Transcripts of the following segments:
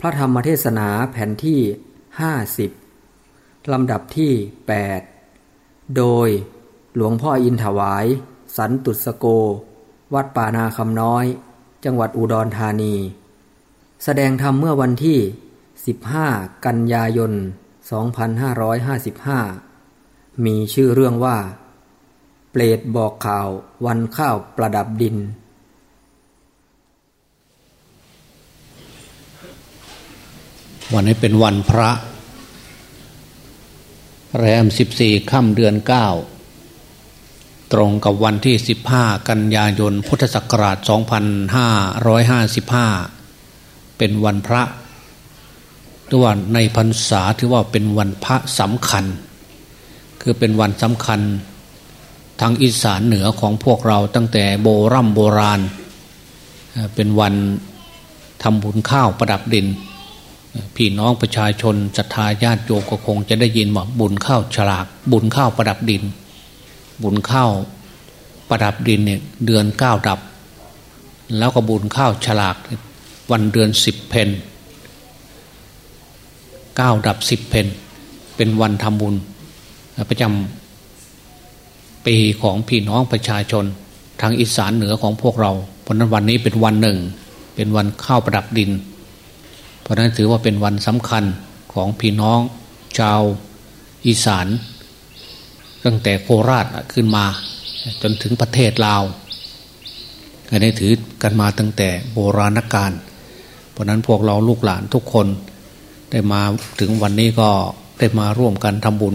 พระธรรมเทศนาแผ่นที่ 50 ลำดับที่ 8 โดยหลวงพ่ออินถวาย สันตุสโก วัดป่านาคำน้อย จังหวัดอุดรธานี แสดงธรรมเมื่อวันที่ 15 กันยายน 2555 มีชื่อเรื่องว่า เปรตบอกข่าววันข้าวประดับดิน วันนี้เป็นวันพระ แรมสิบสี่ค่ำเดือนเก้าตรงกับวันที่สิบห้ากันยายนพุทธศักราชสองพันห้าร้อยห้าสิบห้าเป็นวันพระถือว่าในพรรษาถือว่าเป็นวันพระสำคัญ คือเป็นวันสำคัญทางอีสานเหนือของพวกเราตั้งแต่โบรโบราณ เป็นวันทำบุญข้าวประดับดิน พี่น้องประชาชนศรัทธาญาติโยมก็คงจะได้ยินว่าบุญข้าวฉลาก บุญข้าวประดับดิน บุญข้าวประดับดินเนี่ยเดือนเก้าดับ แล้วก็บุญข้าวฉลาก วันเดือนสิบเพนเก้าดับสิบเพนเป็นวันทำบุญประจำปีของพี่น้องประชาชน ทางอีสานเหนือของพวกเราเพราะนั้นวันนี้เป็นวันหนึ่ง เป็นวันข้าวประดับดิน ราะนั้นถือว่าเป็นวันสำคัญของพี่น้องชาวอีสาน ตั้งแต่โคราชขึ้นมา จนถึงประเทศลาวอันนี้ถือกันมาตั้งแต่โบราณกาลเพราะนั้นพวกเราลูกหลานทุกคนได้มาถึงวันนี้ก็ได้มาร่วมกันทำบุญ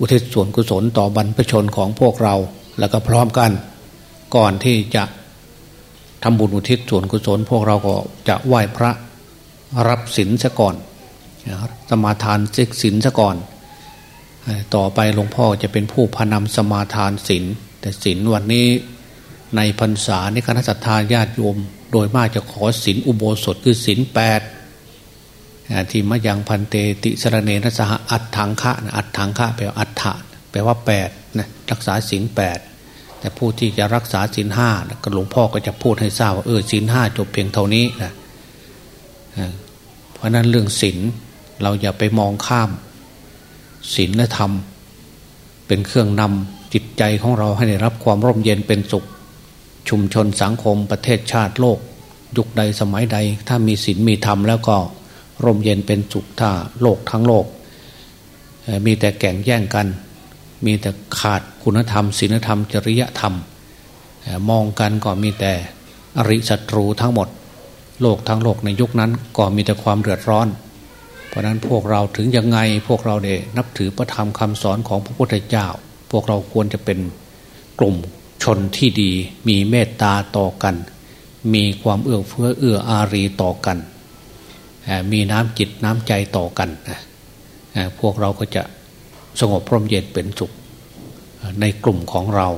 อุทิศส่วนกุศลต่อบรรพชนของพวกเรา แล้วก็พร้อมกันก่อนที่จะทำบุญอุทิศส่วนกุศล พวกเราก็จะไหว้พระ รับศีลซะก่อนสมาทานเศีลซะก่อน ต่อไปหลวงพ่อจะเป็นผู้พานำสมาทานศีลแต่ศีลวันนี้ในพรรษาในคณะสัตยาญาติโยม โดยมากจะขอศีลอุโบสถคือศีลแปดที่มะยังพันเตติสรเนนสหอัตถังคะอัตถังคะแปลว่าอัตถะแปลว่าแปดนะรักษาศีลแปดแต่ผู้ที่จะรักษาศีลห้าก็หลวงพ่อก็จะพูดให้ทราบว่าเออศีลห้าจบเพียงเท่านี้นะ ราะนั้นเรื่องศีลเราอย่าไปมองข้ามศีลและธรรม เป็นเครื่องนำจิตใจของเราให้ได้รับความร่มเย็นเป็นสุข ชุมชนสังคมประเทศชาติโลก ยุคใดสมัยใด ถ้ามีศีลมีธรรมแล้วก็ร่มเย็นเป็นสุขถ้าโลกทั้งโลก มีแต่แก่งแย่งกัน มีแต่ขาดคุณธรรมศีลธรรม จริยธรรม มองกันก็มีแต่อริศัตรูทั้งหมด โลกทั้งโลกในยุคนั้นก็มีแต่ความเดือดร้อน เพราะนั้นพวกเราถึงยังไงพวกเราเนี่ยนับถือพระธรรมคำสอนของพระพุทธเจ้า พวกเราควรจะเป็นกลุ่มชนที่ดี มีเมตตาต่อกัน มีความเอื้อเฟื้อเอื้ออารีต่อกัน มีน้ำจิตน้ำใจต่อกัน พวกเราก็จะสงบพร่มเย็นเป็นสุขในกลุ่มของเรา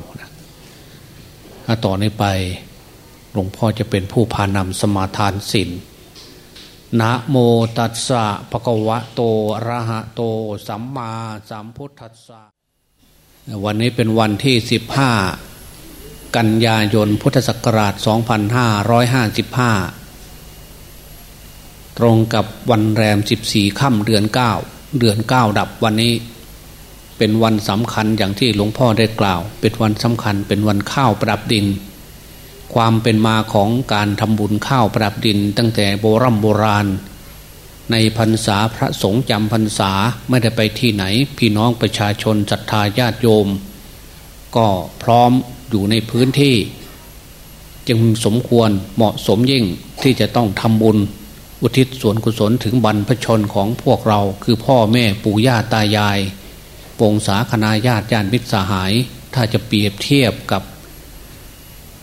ต่อนนี้ไป หลวงพ่อจะเป็นผู้พานำสมาทานศีลนะโมตัสสะภะคะวะโตอะระหะโต สัมมาสัมพุทธัสสะวันนี้เป็นวันที่สิบห้ากันยายนพุทธศักราช 2555 ตรงกับวันแรม 14 ค่ำเดือน 9 เดือน 9 ดับวันนี้ เป็นวันสำคัญอย่างที่หลวงพ่อได้กล่าว เป็นวันสำคัญเป็นวันข้าวประดับดิน ความเป็นมาของการทำบุญข้าวประดับดิน ตั้งแต่โบรโบราณ ในพรรษาพระสงฆ์จำพรรษาไม่ได้ไปที่ไหน พี่น้องประชาชนศรัทธาญาติโยม ก็พร้อมอยู่ในพื้นที่ จึงสมควรเหมาะสมยิ่งที่จะต้องทำบุญ อุทิศส่วนกุศลถึงบรรพชนของพวกเรา คือพ่อแม่ปู่ย่าตายายปงสาคณาญาติญาติมิตรสหาย ถ้าจะเปรียบเทียบกับ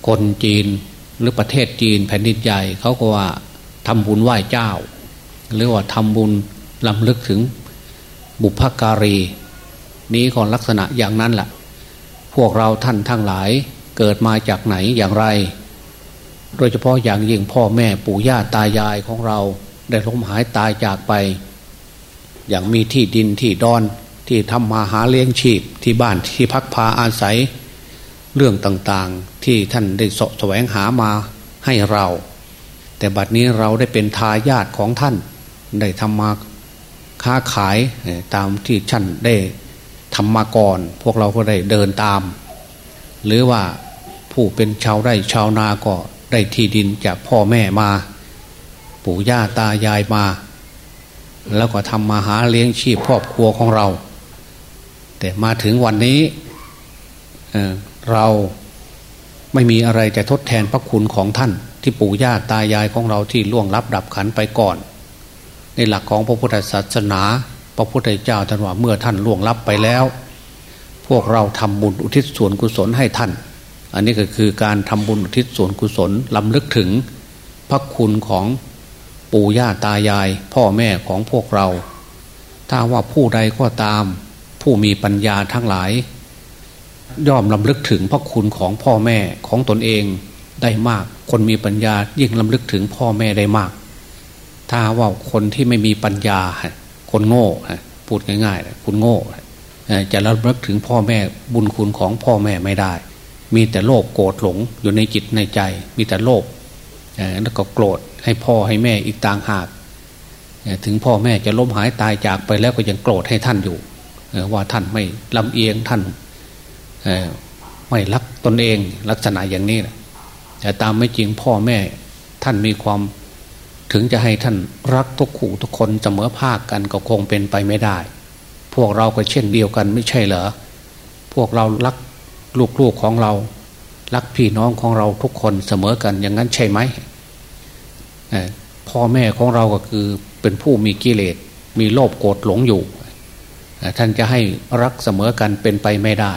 คนจีนหรือประเทศจีนแผ่นดินใหญ่เขาก็ว่าทำบุญไหว้เจ้า หรือว่าทำบุญลำลึกถึงบุพการี นี้ของลักษณะอย่างนั้นแหละพวกเราท่านทั้งหลายเกิดมาจากไหนอย่างไร โดยเฉพาะอย่างยิ่งพ่อแม่ปู่ย่าตายายของเราได้ล้มหายตายจากไป อย่างมีที่ดินที่ดอนที่ทำมาหาเลี้ยงชีพที่บ้านที่พักพาอาศัย เรื่องต่างๆที่ท่านได้สะแสวงหามาให้เรา แต่บัดนี้เราได้เป็นทายาทของท่าน ได้ทำมาค้าขายตามที่ท่านได้ทำมาก่อน พวกเราก็ได้เดินตาม หรือว่าผู้เป็นชาวไร่ชาวนาก็ได้ที่ดินจากพ่อแม่มา ปู่ย่าตายายมา แล้วก็ทำมาหาเลี้ยงชีพครอบครัวของเรา แต่มาถึงวันนี้ เราไม่มีอะไรจะทดแทนพระคุณของท่าน ที่ปู่ย่าตายายของเราที่ล่วงลับดับขันไปก่อน ในหลักของพระพุทธศาสนา พระพุทธเจ้าท่านว่าเมื่อท่านล่วงลับไปแล้ว พวกเราทำบุญอุทิศส่วนกุศลให้ท่าน อันนี้ก็คือการทำบุญอุทิศส่วนกุศลลำลึกถึงพระคุณของปู่ย่าตายาย พ่อแม่ของพวกเรา ถ้าว่าผู้ใดก็ตาม ผู้มีปัญญาทั้งหลาย ย่อมลำลึกถึงพระคุณของพ่อแม่ของตนเองได้มาก คนมีปัญญายิ่งลำลึกถึงพ่อแม่ได้มาก ถ้าว่าคนที่ไม่มีปัญญา คนโง่พูดง่ายๆคุณโง่จะลำลึกถึงพ่อแม่บุญคุณของพ่อแม่ไม่ได้ มีแต่โลภโกรธหลงอยู่ในจิตในใจ มีแต่โลภแล้วก็โกรธให้พ่อให้แม่อีกต่างหาก ถึงพ่อแม่จะล้มหายตายจากไปแล้วก็ยังโกรธให้ท่านอยู่ว่าท่านไม่ลำเอียงท่าน ไม่รักตนเองลักษณะอย่างนี้นะแต่ตามไม่จริงพ่อแม่ท่านมีความถึงจะให้ท่านรักทุกขู่ทุกคนเสมอภาคกันก็คงเป็นไปไม่ได้ พวกเราก็เช่นเดียวกันไม่ใช่เหรอพวกเรารักลูกๆของเรา รักพี่น้องของเราทุกคนเสมอกันอย่างนั้นใช่ไหมพ่อแม่ของเราก็คือเป็นผู้มีกิเลสมีโลภโกรธหลงอยู่ ท่านจะให้รักเสมอกันเป็นไปไม่ได้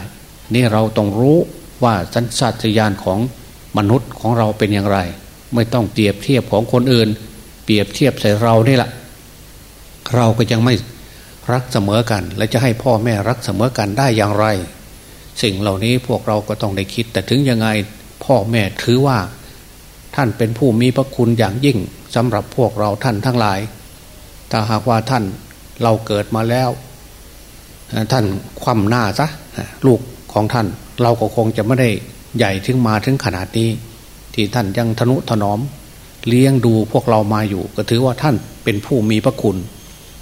นี่เราต้องรู้ว่าสัญชาตญาณของมนุษย์ของเราเป็นอย่างไร ไม่ต้องเปรียบเทียบของคนอื่น เปรียบเทียบใส่เรานี่แหละเราก็ยังไม่รักเสมอกัน และจะให้พ่อแม่รักเสมอกันได้อย่างไร สิ่งเหล่านี้พวกเราก็ต้องได้คิด แต่ถึงยังไงพ่อแม่ถือว่า ท่านเป็นผู้มีพระคุณอย่างยิ่งสำหรับพวกเราท่านทั้งหลาย ถ้าหากว่าท่านเราเกิดมาแล้ว ท่านคว่ำหน้าซะลูก ของท่าน เราก็คงจะไม่ได้ใหญ่ถึงมาถึงขนาดนี้ ที่ท่านยังทนุถนอม เลี้ยงดูพวกเรามาอยู่ ก็ถือว่าท่านเป็นผู้มีพระคุณ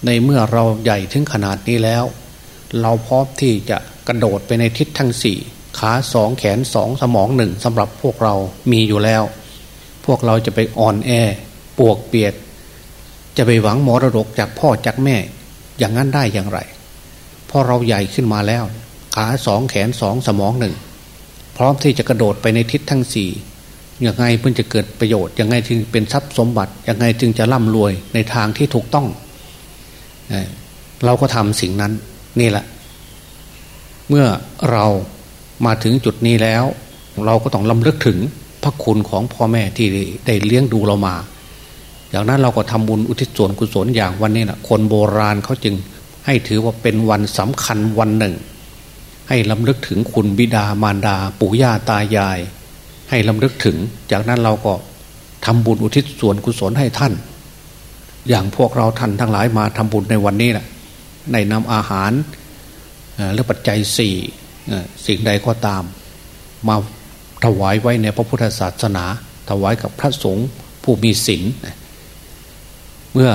ในเมื่อเราใหญ่ถึงขนาดนี้แล้ว เราพร้อมที่จะกระโดดไปในทิศทั้งสี่ขาสองแขนสองสมองหนึ่งสำหรับพวกเรามีอยู่แล้ว พวกเราจะไปอ่อนแอปวกเปียดจะไปหวังมรดกจากพ่อจากแม่ อย่างนั้นได้อย่างไรพอเราใหญ่ขึ้นมาแล้ว ขาสองแขนสองสมองหนึ่ง พร้อมที่จะกระโดดไปในทิศทั้งสี่ยังไงเพื่อจะเกิดประโยชน์ยังไงจึงเป็นทรัพย์สมบัติยังไงจึงจะร่ำรวยในทางที่ถูกต้องเราก็ทำสิ่งนั้นนี่แหละ เมื่อเรามาถึงจุดนี้แล้ว เราก็ต้องลำลึกถึงพระคุณของพ่อแม่ที่ได้เลี้ยงดูเรามาอย่างนั้นเราก็ทำบุญอุทิศส่วนกุศลอย่างวันนี้นะคนโบราณเขาจึงให้ถือว่าเป็นวันสำคัญวันหนึ่ง ให้ลำลึกถึงคุณบิดามารดา ปู่ย่าตายาย ให้ลำลึกถึง จากนั้นเราก็ทำบุญอุทิศส่วนกุศลให้ท่าน อย่างพวกเราท่านทั้งหลายมาทำบุญในวันนี้แหละในนำอาหารและปัจจัยสี่สิ่งใดก็ตาม มาถวายไว้ในพระพุทธศาสนา ถวายกับพระสงฆ์ผู้มีศีลเมื่อ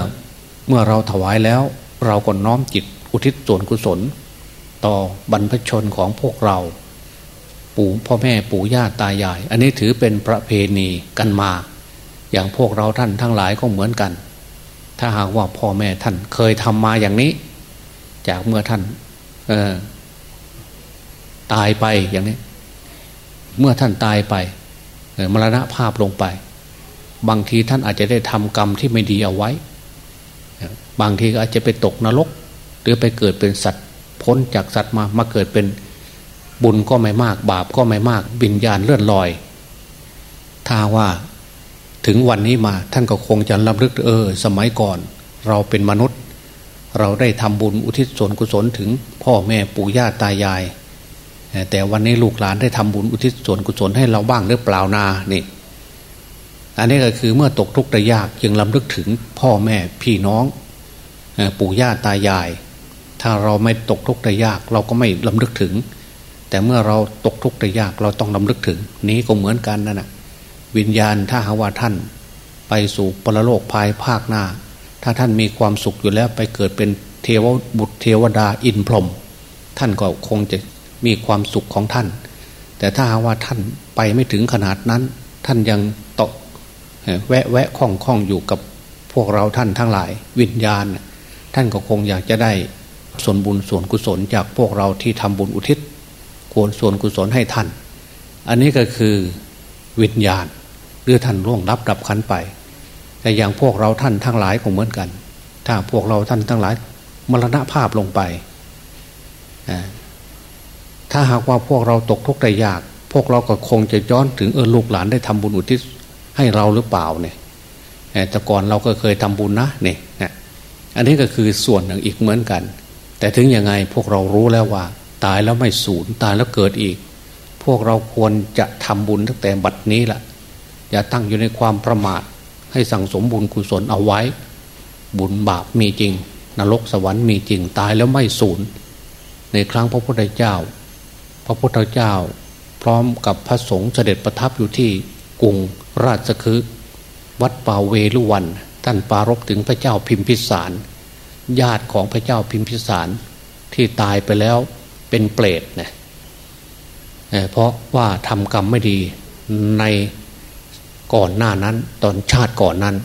เมื่อเราถวายแล้ว เราก็น้อมจิตอุทิศส่วนกุศล ต่อบรรพชนของพวกเรา ปู่พ่อแม่ปู่ย่าตายาย อันนี้ถือเป็นประเพณีกันมา อย่างพวกเราท่านทั้งหลายก็เหมือนกัน ถ้าหากว่าพ่อแม่ท่านเคยทำมาอย่างนี้ จากเมื่อท่านตายไปอย่างนี้ เมื่อท่านตายไปมรณะภาพลงไป บางทีท่านอาจจะได้ทำกรรมที่ไม่ดีเอาไว้ บางทีก็อาจจะไปตกนรก หรือไปเกิดเป็นสัตว์ พ้นจากสัตว์มามาเกิดเป็นบุญก็ไม่มาก บาปก็ไม่มากวิญญาณเลื่อนลอย ถ้าว่าถึงวันนี้มาท่านก็คงจะรำลึกเออ สมัยก่อน เราเป็นมนุษย์ เราได้ทำบุญอุทิศส่วนกุศลถึงพ่อแม่ปู่ย่าตายาย แต่วันนี้ลูกหลานได้ทำบุญอุทิศส่วนกุศลให้เราบ้างหรือเปล่านานี่อันนี้ก็คือเมื่อตกทุกข์ได้ยากจึงลำลึกถึงพ่อแม่พี่น้องปู่ย่าตายาย ถ้าเราไม่ตกทุกข์ได้ยาก เราก็ไม่ลำลึกถึง แต่เมื่อเราตกทุกข์ได้ยากเราต้องลำลึกถึง นี้ก็เหมือนกันนั่นแหะวิญญาณถ้าหาว่าท่าน ไปสู่ปรโลกภายภาคหน้า ถ้าท่านมีความสุขอยู่แล้วไปเกิดเป็นเทวบุตรเทวดาอินพรหมท่านก็คงจะมีความสุขของท่าน แต่ถ้าหาว่าท่านไปไม่ถึงขนาดนั้น ท่านยังตกแวะแวะคล้องคล้องอยู่กับพวกเราท่านทั้งหลาย วิญญาณ ท่านก็คงอยากจะได้ ส่วนบุญส่วนกุศลจากพวกเราที่ทำบุญอุทิศควรส่วนกุศลให้ท่าน อันนี้ก็คือวิญญาณหรือท่านร่วงรับดับขันไป แต่อย่างพวกเราท่านทั้งหลายก็เหมือนกัน ถ้าพวกเราท่านทั้งหลายมรณภาพลงไป ถ้าหากว่าพวกเราตกทุกข์ได้ยาก พวกเราก็คงจะย้อนถึงเออลูกหลานได้ทำบุญอุทิศให้เราหรือเปล่าเนี่ยแต่ก่อนเราก็เคยทำบุญนะเนี่ยอันนี้ก็คือส่วนหนึ่งอีกเหมือนกัน แต่ถึงยังไงพวกเรารู้แล้วว่า ตายแล้วไม่สูญตายแล้วเกิดอีก พวกเราควรจะทำบุญตั้งแต่บัดนี้แหละอย่าตั้งอยู่ในความประมาท ให้สั่งสมบุญกุศลเอาไว้ บุญบาปมีจริง นรกสวรรค์มีจริงตายแล้วไม่สูญในครั้งพระพุทธเจ้า พระพุทธเจ้า พร้อมกับพระสงฆ์เสด็จประทับอยู่ที่กรุงราชคฤห์วัดป่าเวลุวัน ท่านปารบถึงพระเจ้าพิมพิสาร ญาติของพระเจ้าพิมพิสารที่ตายไปแล้วเป็นเปรตเนี่ยเพราะว่าทำกรรมไม่ดีในก่อนหน้านั้น ตอนชาติก่อนนั้น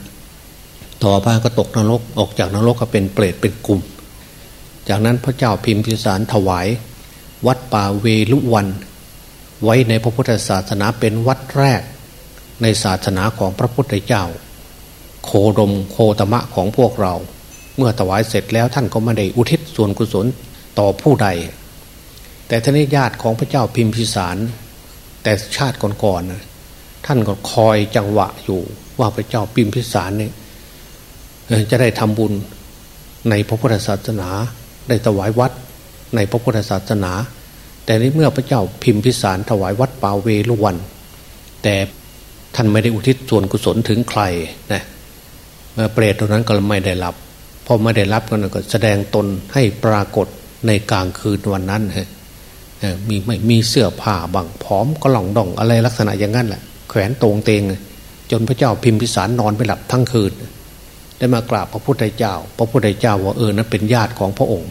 ต่อมาก็ตกนรกออกจากนรกก็เป็นเปรตเป็นกลุ่ม จากนั้นพระเจ้าพิมพิสารถวาย วัดป่าเวลุวัน ไว้ในพระพุทธศาสนาเป็นวัดแรก ในศาสนาของพระพุทธเจ้า โคดมโคตมะของพวกเรา เมื่อถวายเสร็จแล้วท่านก็ไม่ได้อุทิศส่วนกุศลต่อผู้ใด แต่ท่านญาติของพระเจ้าพิมพิสาร แต่ชาติก่อนๆท่านก็คอยจังหวะอยู่ว่าพระเจ้าพิมพิสารเนี่ยจะได้ทำบุญในพระพุทธศาสนา ได้ถวายวัดในพระพุทธศาสนา แต่ในเมื่อพระเจ้าพิมพิสารถวายวัดป่าเวลุวัน แต่ท่านไม่ได้อุทิศส่วนกุศลถึงใครนะเปรตตรงนั้นก็ไม่ได้รับ พอไม่ได้รับก็แสดงตนให้ปรากฏในกลางคืนวันนั้นฮะมีไม่มีเสื้อผ้าบังผอมก็หล่องดองอะไรลักษณะอย่างนั้นแหละแขวนตรงเตงจนพระเจ้าพิมพิสารนอนไปหลับทั้งคืน ได้มากราบพระพุทธเจ้า พระพุทธเจ้าว่าเออนั้นเป็นญาติของพระองค์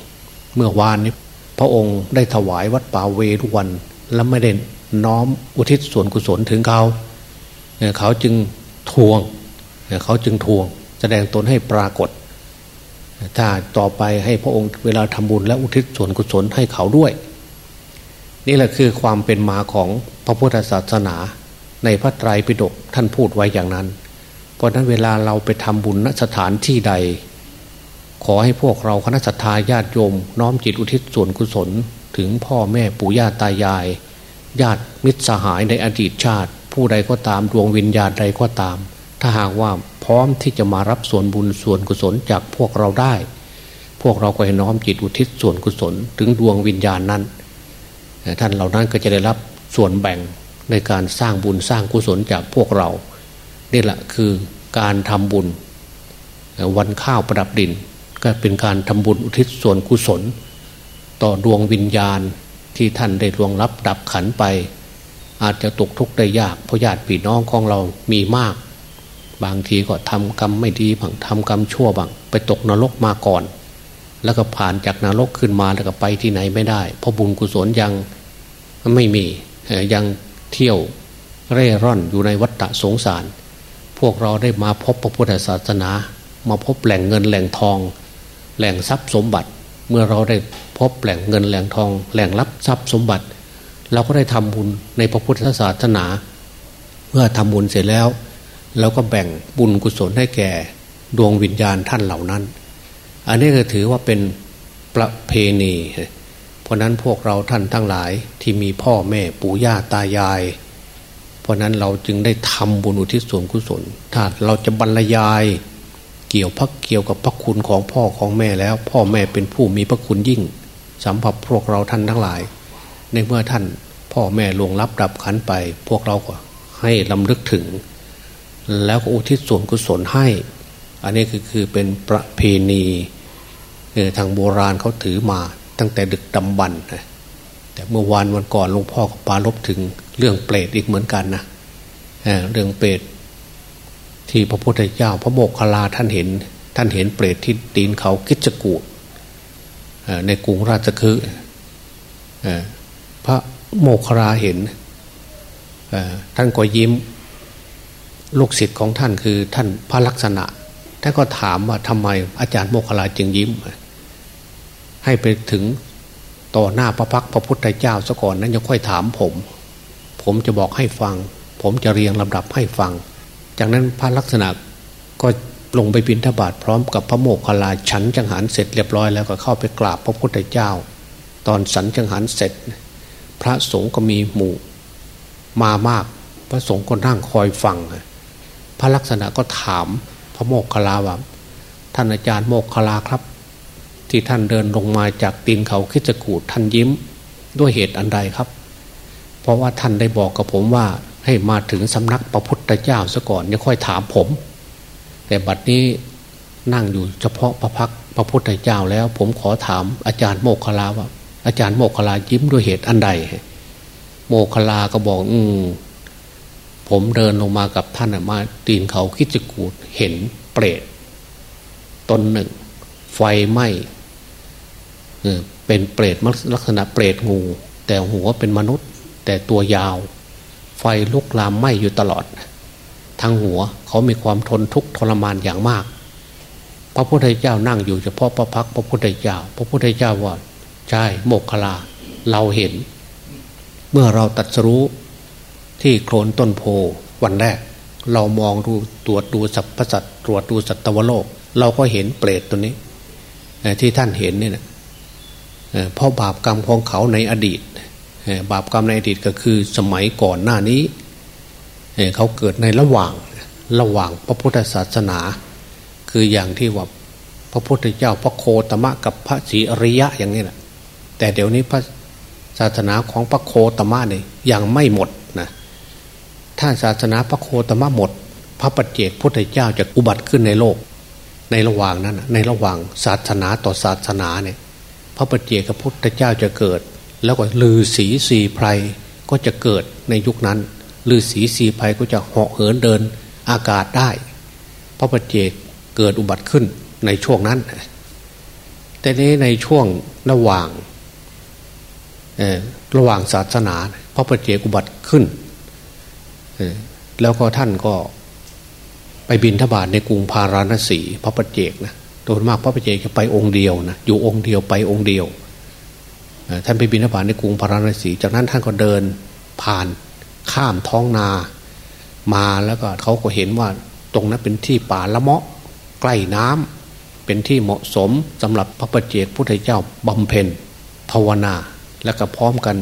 เมื่อวานนี้พระองค์ได้ถวายวัดป่าเวทุกวันแล้วไม่ได้น้อมอุทิศส่วนกุศลถึงเขาเขาจึงทวงเขาจึงทวง แสดงตนให้ปรากฏ ถ้าต่อไปให้พระองค์เวลาทำบุญและอุทิศส่วนกุศลให้เขาด้วย นี่แหละคือความเป็นมาของพระพุทธศาสนา ในพระไตรปิฎกท่านพูดไว้อย่างนั้น เพราะนั้นเวลาเราไปทำบุญณสถานที่ใด ขอให้พวกเราคณะสัตยาญาติโยม น้อมจิตอุทิศส่วนกุศล ถึงพ่อแม่ปู่ย่าตายาย ญาติมิตรสหายในอดีตชาติ ผู้ใดก็ตามดวงวิญญาณใดก็ตาม ถ้าหากว่า พร้อมที่จะมารับส่วนบุญส่วนกุศลจากพวกเราได้ พวกเราก็ให้น้อมจิตอุทิศส่วนกุศล ถึงดวงวิญญาณนั้น ท่านเหล่านั้นก็จะได้รับส่วนแบ่งในการสร้างบุญสร้างกุศลจากพวกเรานี่แหละคือการทำบุญ วันข้าวประดับดิน ก็เป็นการทำบุญอุทิศส่วนกุศล ต่อดวงวิญญาณที่ท่านได้ล่วงรับดับขันไป อาจจะตกทุกข์ได้ยากเพราะญาติพี่น้องของเรามีมาก บางทีก็ทำกรรมไม่ดีบางทำกรรมชั่วบางไปตกนรกมาก่อน แล้วก็ผ่านจากนรกขึ้นมาแล้วก็ไปที่ไหนไม่ได้ เพราะบุญกุศลยังไม่มียังเที่ยวเร่ร่อนอยู่ในวัฏฏะสงสาร พวกเราได้มาพบพระพุทธศาสนา มาพบแหล่งเงินแหล่งทอง แหล่งทรัพย์สมบัติ เมื่อเราได้พบแหล่งเงินแหล่งทอง แหล่งรับทรัพย์สมบัติ เราก็ได้ทำบุญในพระพุทธศาสนา เมื่อทำบุญเสร็จแล้ว เราก็แบ่งบุญกุศลให้แก่ดวงวิญญาณท่านเหล่านั้น อันนี้ก็ถือว่าเป็นประเพณี เพราะนั้นพวกเราท่านทั้งหลายที่มีพ่อแม่ปู่ย่าตายาย เพราะนั้นเราจึงได้ทำบุญอุทิศส่วนกุศล ถ้าเราจะบรรยายเกี่ยวพักเกี่ยวกับพระคุณของพ่อของแม่แล้ว พ่อแม่เป็นผู้มีพระคุณยิ่งสำหรับพวกเราท่านทั้งหลาย ในเมื่อท่านพ่อแม่ลวงรับดับขันไป พวกเราก็ให้ลำลึกถึง แล้วก็อุทิศส่วนกุศลให้ อันนี้คือคือเป็นประเพณีทางโบราณเขาถือมาตั้งแต่ดึกดำบรรแต่เมื่อวานวันก่อนหลวงพ่อก็ปาลบถึงเรื่องเปรตอีกเหมือนกันนะเรื่องเปรตที่พระพุทธเจ้า พระโมกขลาท่านเห็น ท่านเห็นเปรตที่ตีนเขาคิจกูดในกรุงราชคฤห์พระโมคคลาเห็นท่านก็ยิ้ม ลูกศิษย์ของท่านคือท่านพระลักษณะท่านก็ถามว่าทำไมอาจารย์โมคลาจึงยิ้ม ให้ไปถึงต่อหน้าพระพักพระพุทธเจ้าซะก่อนนั้นยังค่อยถามผม ผมจะบอกให้ฟัง ผมจะเรียงลำดับให้ฟัง จากนั้นพระลักษณะก็ลงไปบิณฑบาตพร้อมกับพระโมคคัลลาฉันจังหันเสร็จเรียบร้อยแล้วก็เข้าไปกราบพระพุทธเจ้า ตอนสันจังหันเสร็จ พระสงฆ์ก็มีหมู่มามาก พระสงฆ์ก็นั่งคอยฟัง พระลักษณะก็ถามพระโมคคัลาว่าท่านอาจารย์โมคคัลลาครับ ที่ท่านเดินลงมาจากตีนเขาคิจกูดท่านยิ้มด้วยเหตุอันใดครับ เพราะว่าท่านได้บอกกับผมว่าให้มาถึงสำนักพระพุทธเจ้าซะก่อนยังค่อยถามผม แต่บัดนี้นั่งอยู่เฉพาะพระพักพระพุทธเจ้าแล้ว ผมขอถามอาจารย์โมกขลาว่าอาจารย์โมกขลายิ้มด้วยเหตุอันใด โมกขลาก็บอก อืม ผมเดินลงมากับท่านมาตีนเขาคิดจะกูดเห็นเปรตตนหนึ่ง ไฟไหม้เป็นเปรตลักษณะเปรตงู แต่หัวเป็นมนุษย์ แต่ตัวยาว ไฟลุกลามไหม้อยู่ตลอดทั้งหัวเขามีความทนทุกข์ทรมานอย่างมาก พระพุทธเจ้านั่งอยู่เฉพาะพระพักพระพุทธเจ้า พระพุทธเจ้าว่าใช่โมกขลาเราเห็น เมื่อเราตัดสู้ ที่โคลนต้นโพวันแรก เรามองดูตรวจดูสัพพสัตตรวจดูสัตวโลก เราก็เห็นเปรตตัวนี้ที่ท่านเห็นนี่นะเพราะบาปกรรมของเขาในอดีต บาปกรรมในอดีตก็คือสมัยก่อนหน้านี้เขาเกิดในระหว่างระหว่างพระพุทธศาสนา คืออย่างที่ว่าพระพุทธเจ้าพระโคตมะกับพระศรีอริยะอย่างนี้แหละแต่เดี๋ยวนี้พระศาสนาของพระโคตมะเนี่ยยังไม่หมดนะ ถ้าศาสนาพระโคตมะหมด พระปัจเจกพุทธเจ้าจะอุบัติขึ้นในโลก ในระหว่างนั้นในระหว่างศาสนาต่อศาสนาเนี่ยพระปัจเจกพุทธเจ้าจะเกิด แล้วก็ลือศีสีไพรก็จะเกิดในยุคนั้นฤาษีสีภัยก็จะเหาะเหินเดินอากาศได้ พระปฏิเจกเกิดอุบัติขึ้นในช่วงนั้น แต่นี้ในช่วงระหว่างระหว่างศาสนา พระปฏิเจกอุบัติขึ้น แล้วก็ท่านก็ไปบินทบาทในกรุงพาราณสีพระปฏิเจกนะโดยมากพระปฏิเจกจะไปองค์เดียวนะอยู่องค์เดียวไปองค์เดียวท่านไปบินทบาทในกรุงพาราณสี จากนั้นท่านก็เดินผ่านข้ามท้องนา มาแล้วก็เขาก็เห็นว่าตรงนั้นเป็นที่ป่าละเมาะใกล้น้ำเป็นที่เหมาะสมสำหรับพระประเจกพุทธเจ้าบำเพ็ญภาวนา แล้วก็พร้อมกัน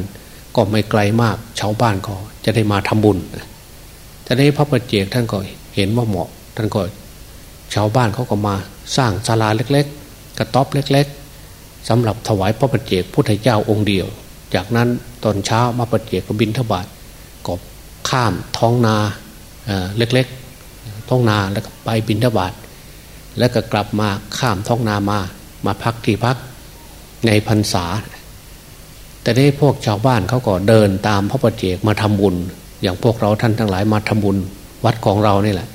ก็ไม่ไกลมากชาวบ้านก็จะได้มาทำบุญ จะได้พระประเจกท่านก็เห็นว่าเหมาะ ท่านก็ชาวบ้านเขาก็มาสร้างศาลาเล็ก ๆ กระต๊อบเล็ก ๆสำหรับถวายพระประเจกพุทธเจ้าองค์เดียว จากนั้นตอนเช้ามาประเจกก็บินทบาทก็ข้ามท้องนาเล็กๆท้องนาแล้วก็ไปบินทบาทแล้วก็กลับมาข้ามท้องนามามาพักที่พักในพรรษา แต่ได้พวกชาวบ้านเขาก็เดินตามพระปฏิเจกมาทำบุญ อย่างพวกเราท่านทั้งหลายมาทำบุญวัดของเรานี่แหละ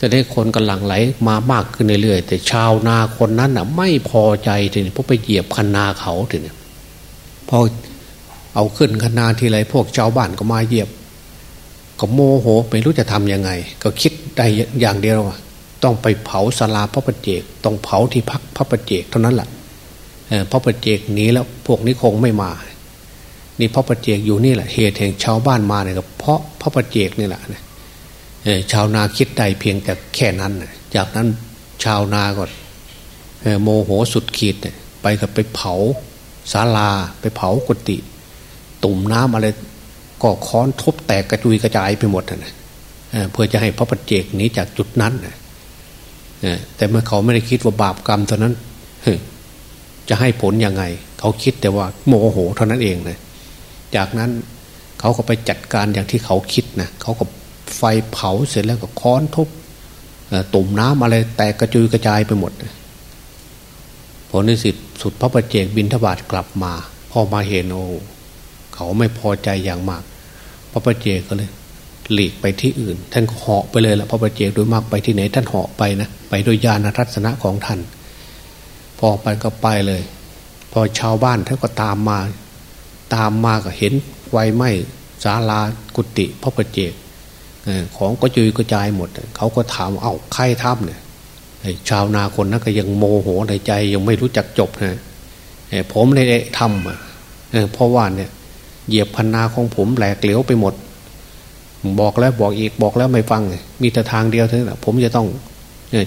จะได้คนกำลังไหลมามากขึ้นเรื่อยๆแต่ชาวนาคนนั้นอะ ไม่พอใจทีนี้พราะไปเหยียบคันนาเขาทีนี้พอเอาขึ้นคันนาทีไรพวกชาวบ้านก็มาเหยียบ ก็โมโหไม่รู้จะทํำยังไง ก็คิดได้อย่างเดียวว่าต้องไปเผาศลาพระประเจกต้องเผาที่พักพระประเจกเท่านั้นแหละพระประเจกนี้แล้วพวกนี้คงไม่มา นี่พระประเจกอยู่นี่แหละเหตุแห่งชาวบ้านมาเนี่ยก็เพราะพระประเจกนี่แหละชาวนาคิดได้เพียงแต่แค่นั้น จากนั้นชาวนาก็โมโหสุดขีดไปกับไปเผาศาลาไปเผากุฏิตุ่มน้ำอะไรก็ค้อนทุบแตกกระจุยกระจายไปหมดนะเพื่อจะให้พระปัจเจกหนีจากจุดนั้นนะแต่เมื่อเขาไม่ได้คิดว่าบาปกรรมเท่านั้นจะให้ผลยังไง เขาคิดแต่ว่าโมโหเท่านั้นเองนะ จากนั้นเขาก็ไปจัดการอย่างที่เขาคิดนะเขาก็ไฟเผาเสร็จแล้วก็ค้อนทุบตุ่มน้ำอะไรแตกกระจุยกระจายไปหมดผลในสิทธิสุดพระประเจกบินทบาทกลับมา พอมาเห็นโอ้เขาไม่พอใจอย่างมาก พระประเจกก็เลย หลีกไปที่อื่น ท่านเหาะไปเลยละพระประเจกโดยมากไปที่ไหน ท่านเหาะไปนะไปโดยญาณรัศนะของท่าน พอไปก็ไปเลย พอชาวบ้านท่านก็ตามมา ตามมาก็เห็นไฟไหม้ศาลากุฏิพระประเจกของก็จุยกระจายหมด เขาก็ถามเอาใครทำเนี่ยชาวนาคนนั้นก็ยังโมโหในใจยังไม่รู้จักจบนะผมเลยทำเพราะว่าเนี่ยเหยียบพันนาของผมแหลกเหลวไปหมด บอกแล้วบอกอีกบอกแล้วไม่ฟัง มีแต่ทางเดียวเท่านั้นผมจะต้อง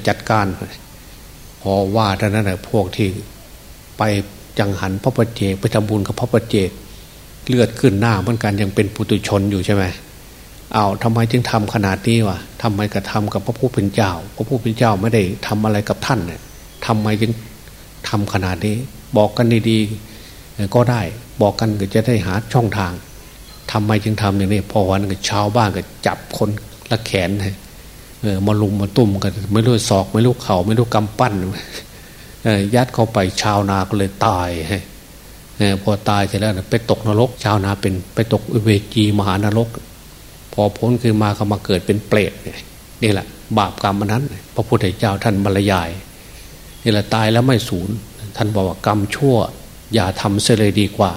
จัดการ พอว่าเท่านั้นแหละพวกที่ไปจังหันพระประเจกไปทำบุญกับพระประเจก เลือดขึ้นหน้าเหมือนกันยังเป็นปุตุชนอยู่ใช่ไหมเอาทำไมจึงทำขนาดนี้วะทำไมกระทากับพระผู้เป็นเจ้า พระผู้เป็นเจ้าไม่ได้ทำอะไรกับท่านเนี่ยทำไมจึงทำขนาดนี้ บอกกันดีๆก็ได้บอกกันก็จะได้หาช่องทางทำไมจึงทำอย่างนี้พอวันก็ชาวบ้านก็จับคนละแขนเออมาลุมมาตุ่มกันไม่รู้ศอก ไม่รู้เข่าไม่รู้กำปั้นยัดเข้าไปชาวนาก็เลยตาย พอตายเสร็จแล้วไปตกนรก ชาวนาเป็นไปตกเวจีมหานรก พอพ้นขึ้นมาเขามาเกิดเป็นเปรตนี่แหละ บาปกรรมมันนั้น พระพุทธเจ้าท่านบรรยายนี่แหละตายแล้วไม่สูญท่านบอกว่ากรรมชั่ว อย่าทำเสียเลยดีกว่า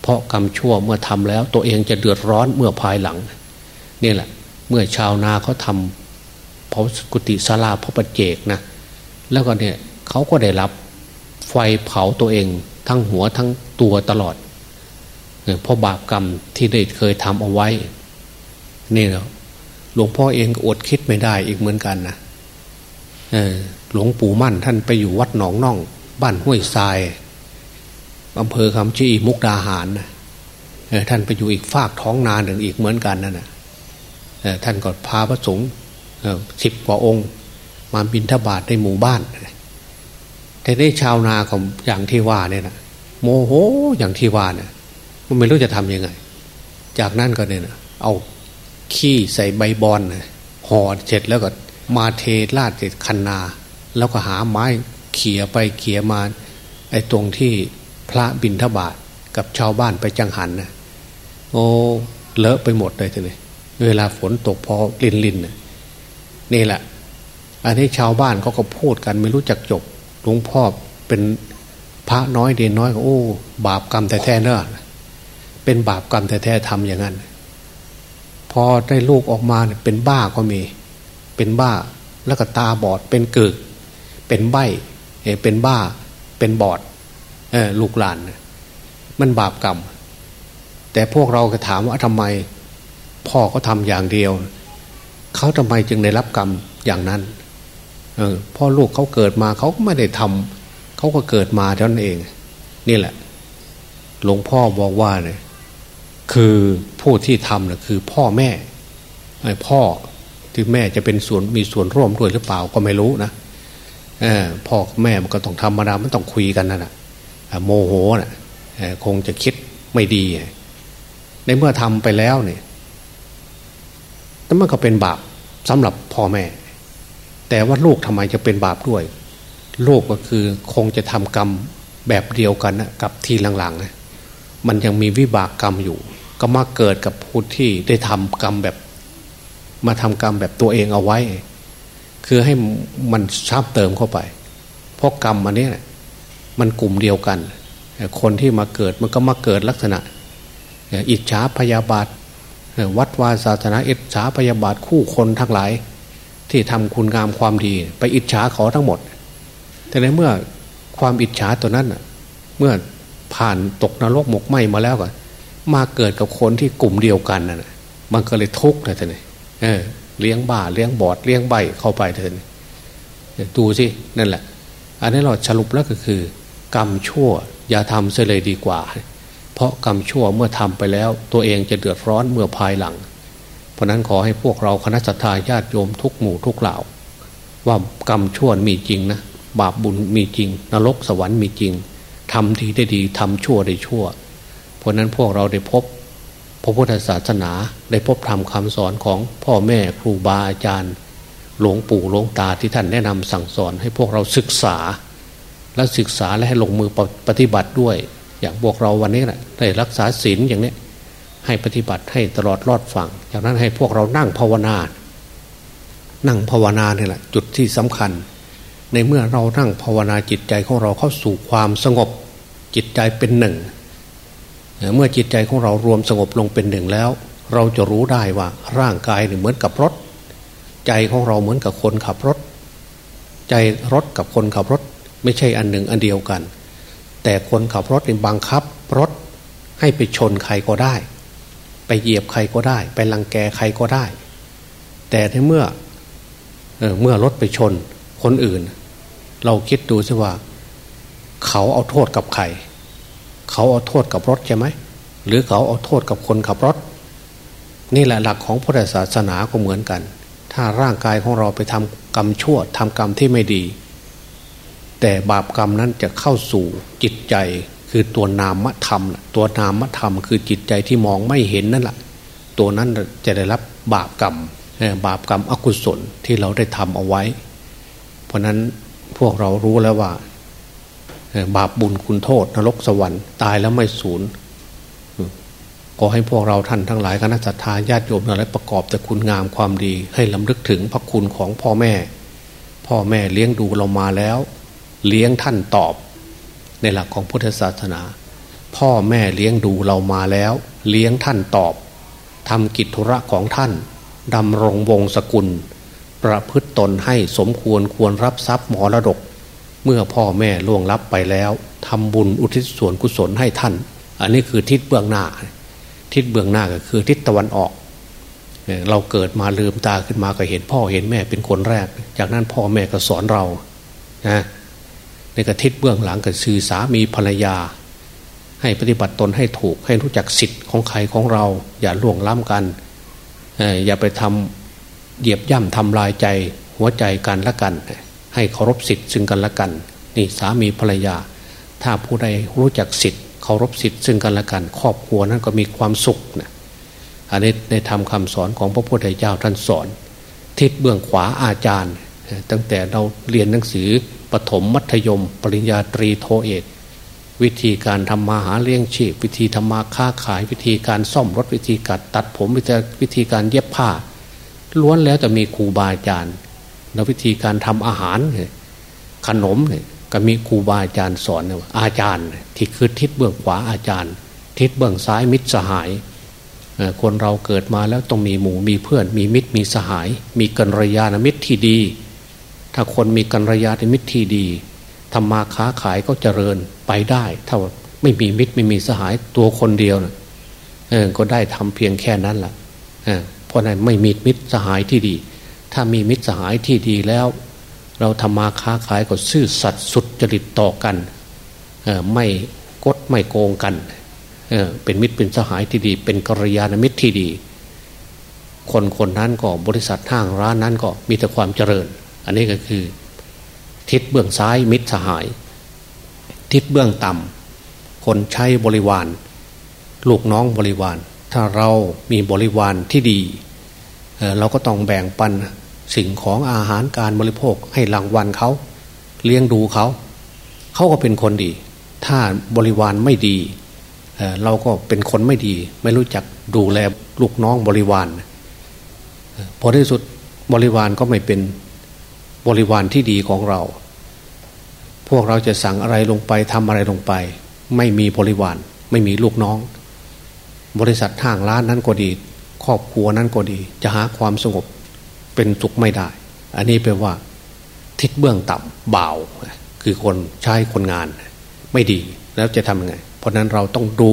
เพราะกรรมชั่วเมื่อทำแล้ว ตัวเองจะเดือดร้อนเมื่อภายหลังนี่แหละ เมื่อชาวนาเขาทำเผากุฏิศาลาพระประเจกนะแล้วก็เนี่ยเขาก็ได้รับไฟเผาตัวเอง ทั้งหัวทั้งตัวตลอดเพราะบาปกรรมที่ได้เคยทำเอาไว้ นี่แล้วหลวงพ่อเองก็อดคิดไม่ได้อีกเหมือนกันนะหลวงปู่มั่นท่านไปอยู่วัดหนองน่อง บ้านห้วยทรายอำเภอคำชี้มุกดาหารนะท่านไปอยู่อีกฝากท้องนาหนึ่งอีกเหมือนกันนั่นนะท่านก็พาพระสงฆ์สิบกว่าองค์ มาบินทบาทในหมู่บ้าน แต่ได้ชาวนาของอย่างที่ว่าเนี่ยนะโมโหอย่างที่ว่าเนี่ยมันไม่รู้จะทำยังไง จากนั้นก็เนี่ยนะเอาขี้ใส่ใบบอลห่อเสร็จแล้วก็มาเทลาดเสร็จคันนา แล้วก็หาไม้เขี่ยไปเขี่ยมาไอ้ตรงที่พระบินทบาทกับชาวบ้านไปจังหันนะโอ้เลอะไปหมดเลยทีนี้เวลาฝนตกพอลินลินนี่แหละ อันนี้ชาวบ้านเขาก็พูดกันไม่รู้จักจบ หลวงพ่อเป็นพระน้อยเดนน้อยก็โอ้ บาปกรรมแต่แท้เนอะเป็นบาปกรรมแต่แท้ทำอย่างนั้น พอได้ลูกออกมาเนี่ยเป็นบ้าก็มี เป็นบ้าแล้วก็ตาบอดเป็นเกิกเป็นใบเป็นบ้า เป็นบอดเออลูกหลาน มันบาปกรรม แต่พวกเราก็ถามว่าทำไม พ่อเขาทำอย่างเดียว เขาทำไมจึงได้รับกรรมอย่างนั้น เออพ่อลูกเขาเกิดมาเขาก็ไม่ได้ทำเขาก็เกิดมาเท่านั้นเอง นี่แหละ หลวงพ่อบอกว่าเนี่ยคือผู้ที่ทำนะคือพ่อแม่พ่อที่แม่จะเป็นส่วนมีส่วนร่วมด้วยหรือเปล่าก็ไม่รู้นะพ่อแม่มันก็ต้องธรรมดามันต้องคุยกันนั่นแหะโมโหนะคงจะคิดไม่ดี ในเมื่อทำไปแล้วเนี่ยนั่มันก็เป็นบาปสำหรับพ่อแม่ แต่ว่าลูกทำไมจะเป็นบาปด้วย ลูกก็คือคงจะทำกรรมแบบเดียวกันนะกับทีหลังๆนะมันยังมีวิบากกรรมอยู่ ก็มาเกิดกับผู้ที่ได้ทำกรรมแบบ มาทำกรรมแบบตัวเองเอาไว้ คือให้มันชับเติมเข้าไป เพราะกรรมอันนี้มันกลุ่มเดียวกัน คนที่มาเกิดมันก็มาเกิดลักษณะอิจฉาพยาบาทวัดวาศาสนาอิจฉาพยาบาทคู่คนทั้งหลาย ที่ทำคุณงามความดี ไปอิจฉาเขาทั้งหมด แต่ในเมื่อความอิจฉาตัวนั้นเมื่อผ่านตกนรกหมกไหมมาแล้วก็มาเกิดกับคนที่กลุ่มเดียวกันน่ะมันก็เลยทุกข์นะท่านเออเลี้ยงบ้าเลี้ยงบอดเลี้ยงใบเข้าไปเถอะดูสินั่นแหละ อันนี้เราสรุปแล้วก็คือ กรรมชั่ว อย่าทำเสียเลยดีกว่า เพราะกรรมชั่วเมื่อทำไปแล้ว ตัวเองจะเดือดร้อนเมื่อภายหลัง เพราะนั้นขอให้พวกเราคณะสัตยาญาติโยมทุกหมู่ทุกเหล่า ว่ากรรมชั่วมีจริงนะบาปบุญมีจริง นรกสวรรค์มีจริงทำดีได้ดีทำชั่วได้ชั่ว เพราะนั้นพวกเราได้พบพระพุทธศาสนาได้พบธรรมคำสอนของพ่อแม่ครูบาอาจารย์ หลวงปู่หลวงตาที่ท่านแนะนำสั่งสอนให้พวกเราศึกษา และศึกษาและให้ลงมือปฏิบัติด้วย อย่างพวกเราวันนี้นะได้รักษาศีลอย่างนี้ ให้ปฏิบัติให้ตลอดรอดฝั่งจากนั้นให้พวกเรานั่งภาวนา นั่งภาวนาเนี่ยแหละจุดที่สำคัญ ในเมื่อเรานั่งภาวนาจิตใจของเราเข้าสู่ความสงบ จิตใจเป็นหนึ่ง เมื่อจิตใจของเรารวมสงบลงเป็นหนึ่งแล้ว เราจะรู้ได้ว่าร่างกายเหมือนกับรถ ใจของเราเหมือนกับคนขับรถ ใจรถกับคนขับรถ ไม่ใช่อันหนึ่งอันเดียวกัน แต่คนขับรถในบังคับรถให้ไปชนใครก็ได้ ไปเหยียบใครก็ได้ ไปลังแกใครก็ได้ แต่ในเมื่อเออเมื่อรถไปชนคนอื่น เราคิดดูสิว่า เขาเอาโทษกับใคร เขาเอาโทษกับรถใช่ไหมหรือเขาเอาโทษกับคนขับรถ นี่แหละหลักของพุทธศาสนาก็เหมือนกัน ถ้าร่างกายของเราไปทำกรรมชั่วทำกรรมที่ไม่ดี แต่บาปกรรมนั้นจะเข้าสู่จิตใจ คือตัวนามธรรมตัวนามธรรมคือจิตใจที่มองไม่เห็นนั่นแหละตัวนั้นจะได้รับบาปกรรมบาปกรรมอกุศลที่เราได้ทำเอาไว้ เพราะนั้นพวกเรารู้แล้วว่า บาปบุญคุณโทษ นรกสวรรค์ตายแล้วไม่สูญขอให้พวกเราท่านทั้งหลายคณะสัตยาญาติโยมและประกอบแต่คุณงามความดี ให้ลำลึกถึงพระคุณของพ่อแม่ พ่อแม่เลี้ยงดูเรามาแล้ว เลี้ยงท่านตอบ ในหลักของพุทธศาสนา พ่อแม่เลี้ยงดูเรามาแล้ว เลี้ยงท่านตอบทำกิจธุระของท่านดำรงวงศกุล ประพฤติตนให้สมควรควรรับทรัพย์มรดก เมื่อพ่อแม่ล่วงลับไปแล้วทำบุญอุทิศส่วนกุศลให้ท่าน อันนี้คือทิศเบื้องหน้า ทิศเบื้องหน้าก็คือทิศตะวันออกเราเกิดมาลืมตาขึ้นมาก็เห็นพ่อเห็นแม่เป็นคนแรก จากนั้นพ่อแม่ก็สอนเรานะ ในกระทิศเบื้องหลังกับสื่อสามีภรรยา ให้ปฏิบัติตนให้ถูกให้รู้จักสิทธิ์ของใครของเรา อย่าล่วงล้ำกันอย่าไปทำเหยียบย่ำทำลายใจหัวใจกันละกัน ให้เคารพสิทธิ์ซึ่งกันละกัน นี่สามีภรรยา ถ้าผู้ใดรู้จักสิทธิ์เคารพสิทธิ์ซึ่งกันละกัน ครอบครัวนั้นก็มีความสุขนะอันนี้ในธรรมคาสอนของพระพุทธเจ้าท่านสอน ทิศเบื้องขวาอาจารย์ ตั้งแต่เราเรียนหนังสือ ปฐมมัธยม ปริญญาตรีโทเอก วิธีการทำมาหาเลี้ยงชีพ วิธีทำมาค้าขาย วิธีการซ่อมรถวิธีการตัดผมวิธีวิธีการเย็บผ้า ล้วนแล้วจะมีครูบาอาจารย์แล้ววิธีการทำอาหาร ขนมเนี่ยก็มีครูบาอาจารย์สอนอาจารย์ ที่คือทิศเบื้องขวาอาจารย์ ทิศเบื้องซ้ายมิตรสหายคนเราเกิดมาแล้วต้องมีหมู่มีเพื่อนมีมิตรมีสหาย มีกัลยาณมิตรที่ดี ถ้าคนมีกัลยาณมิตรที่ดีทำมาค้าขายก็เจริญไปได้ ถ้าไม่มีมิตรไม่มีสหายตัวคนเดียวนะเออก็ได้ทำเพียงแค่นั้นแหละเเพราะนั้นไม่มีมิตรสหายที่ดี ถ้ามีมิตรสหายที่ดีแล้ว เราทำมาค้าขายก็ซื่อสัตย์สุดจริตต่อกันเออไม่กดไม่โกงกันเออเป็นมิตรเป็นสหายที่ดี เป็นกัลยาณมิตรที่ดี คนคนนั้นก็บริษัทห้างร้านนั้นก็มีแต่ความเจริญ อันนี้ก็คือ ทิศเบื้องซ้ายมิตรสหาย ทิศเบื้องต่ำคนใช้บริวาร ลูกน้องบริวาร ถ้าเรามีบริวารที่ดีเราก็ต้องแบ่งปันสิ่งของอาหารการบริโภคให้รางวัลเขาเลี้ยงดูเขา เขาก็เป็นคนดี ถ้าบริวารไม่ดีเราก็เป็นคนไม่ดี ไม่รู้จักดูแลลูกน้องบริวารพอที่สุดบริวารก็ไม่เป็น บริวารที่ดีของเรา พวกเราจะสั่งอะไรลงไปทำอะไรลงไป ไม่มีบริวารไม่มีลูกน้อง บริษัททางร้านนั้นก็ดี ครอบครัวนั้นก็ดี จะหาความสงบเป็นสุขไม่ได้ อันนี้แปลว่า ทิศเบื้องต่ำเบาคือคนใช้คนงาน ไม่ดีแล้วจะทำยังไง เพราะนั้นเราต้องดู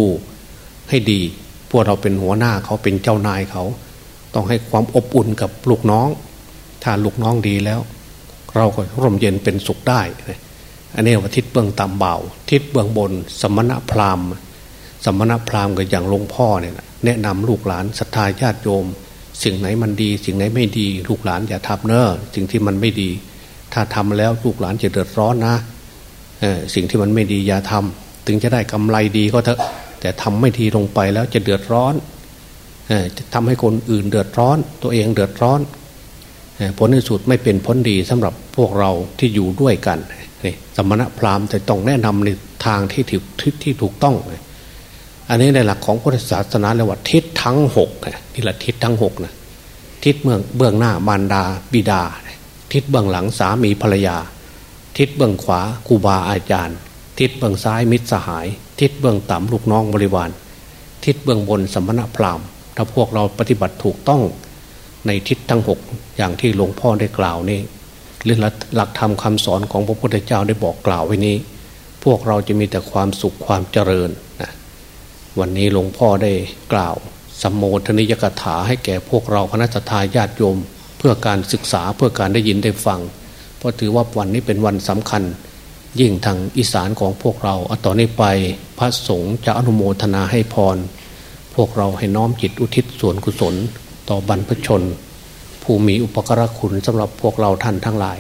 ให้ดี พวกเราเป็นหัวหน้าเขาเป็นเจ้านายเขา ต้องให้ความอบอุ่นกับลูกน้อง ถ้าลูกน้องดีแล้ว เราก็ร่มเย็นเป็นสุขได้ อันนี้ว่าทิศเบื้องต่ำเบาทิศเบื้องบน สมณะพราหมณ์ สมณะพราหมณ์ก็อย่างหลวงพ่อเนี่ยแนะนำลูกหลานศรัทธาญาติโยม สิ่งไหนมันดี สิ่งไหนไม่ดีลูกหลานอย่าทำเนอะสิ่งที่มันไม่ดี ถ้าทำแล้วลูกหลานจะเดือดร้อนนะสิ่งที่มันไม่ดีอย่าทำถึงจะได้กำไรดีก็เถอะแต่ทำไม่ดีลงไปแล้วจะเดือดร้อนจะทำให้คนอื่นเดือดร้อน ตัวเองเดือดร้อน ผลในสุดไม่เป็นผลดีสำหรับพวกเราที่อยู่ด้วยกันนี่สมณพราหมณ์จะต้องแนะนำในทางที่ถูกที่ถูกต้อง อันนี้ในหลักของพุทธศาสนาเรียกว่าทิศทั้งหกนี่แหละทิศทั้งหกนะทิศเมืองเบื้องหน้ามารดาบิดา ทิศเบื้องหลังสามีภรรยา ทิศเบื้องขวาครูบาอาจารย์ ทิศเบื้องซ้ายมิตรสหาย ทิศเบื้องต่ำลูกน้องบริวาร ทิศเบื้องบนสมณพราหมณ์ถ้าพวกเราปฏิบัติถูกต้อง ในทิศทั้งหกอย่างที่หลวงพ่อได้กล่าวนี่หรือหลักธรรมคาสอนของพระพุทธเจ้าได้บอกกล่าวไว้นี้ พวกเราจะมีแต่ความสุขความเจริญนะวันนี้หลวงพ่อได้กล่าวสัมโมทนิยกถาให้แก่พวกเราคณะทาญาติโยม เพื่อการศึกษาเพื่อการได้ยินได้ฟัง เพราะถือว่าวันนี้เป็นวันสำคัญ ยิ่งทางอีสานของพวกเราเอาต่อนนี้ไปพระสงฆ์จะอนุโมทนาให้พร พวกเราให้น้อมจิตอุทิศส่วนกุศล ต่อบรรพชน ผู้มีอุปกรคุณสำหรับพวกเราท่านทั้งหลาย